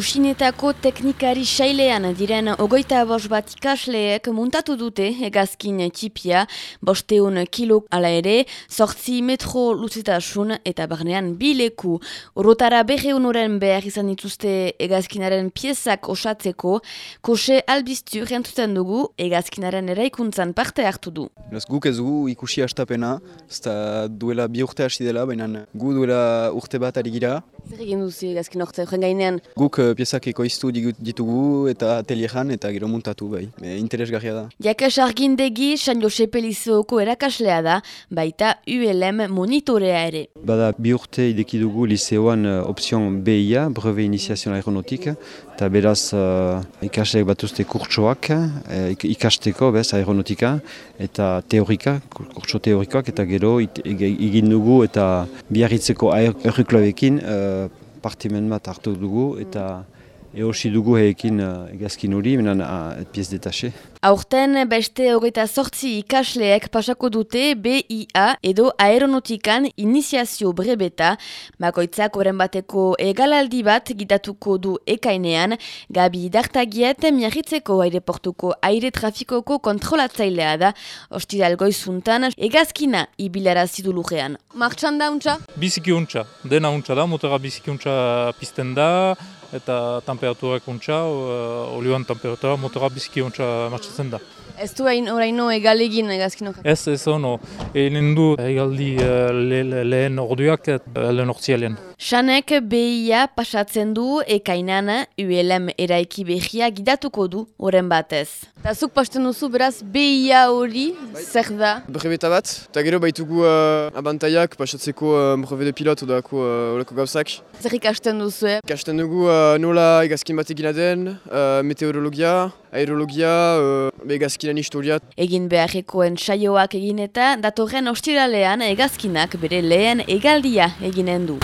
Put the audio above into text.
Usinetako teknikari sailean diren ogoita bos bat ikasleek muntatu dute egazkin txipia, bosteun kilo ala ere, sortzi metro luzitasun eta barnean bileku. Urrotara berreun oren behar izan dituzte egazkinaren piezak osatzeko, kose albiztu rentuten dugu egazkinaren eraikuntzan parte hartu du. Beraz, guk ez gu ikusi hastapena, ez duela bi urte hasi dela, baina gu duela urte bat ari gira. Zer egin duzu egazkin orte, gainean? Guk uh, piezak ekoiztu ditugu eta atelieran eta gero muntatu bai. E, interesgarria da. Jakas argindegi San Jose Pelizoko erakaslea da, baita ULM monitorea ere. Bada bi urte ideki dugu liseoan uh, opzion BIA, Breve Iniziazioan Aeronautik, eta beraz uh, ikasleek batuzte kurtsoak, uh, ik- ikasteko bez aeronautika, eta teorika, kur- kurtso teorikoak, eta gero it, egin dugu eta biarritzeko aeroklubekin uh, partimen bat hartu dugu, eta eosi dugu heekin uh, egazkin hori, menan uh, piez detaxe. Aurten beste hogeita sortzi ikasleek pasako dute BIA edo aeronautikan iniziazio brebeta, bakoitzak oren bateko egalaldi bat gidatuko du ekainean, Gabi Dartagiet miarritzeko aireportuko aire trafikoko kontrolatzailea da, ostidal goizuntan egazkina ibilara zidulugean. Martxan da untxa? Biziki untxa, dena untxa da, motora biziki untxa pizten da, eta temperaturak untxa, uh, olioan temperatura, motora biziki untxa martxatzen da. Ez du hain oraino egalegin egazkinok. Ez, ez ono, egin du egaldi uh, le, le- lehen orduak, uh, lehen ortsialean. Xanek BIA pasatzen du ekainan ULM eraiki behia gidatuko du oren batez. Eta zuk pasten duzu beraz BIA hori zer da? Brebeta bat, eta gero baitugu uh, abantaiak pasatzeko uh, breve de pilot odako uh, olako gauzak. Zer ikasten duzu, eh? Kasten dugu uh, nola egazkin bat egina den, uh, meteorologia, aerologia, uh, egazkinan historia. Egin beharrekoen saioak egin eta datorren ostiralean egazkinak bere lehen egaldia eginen du.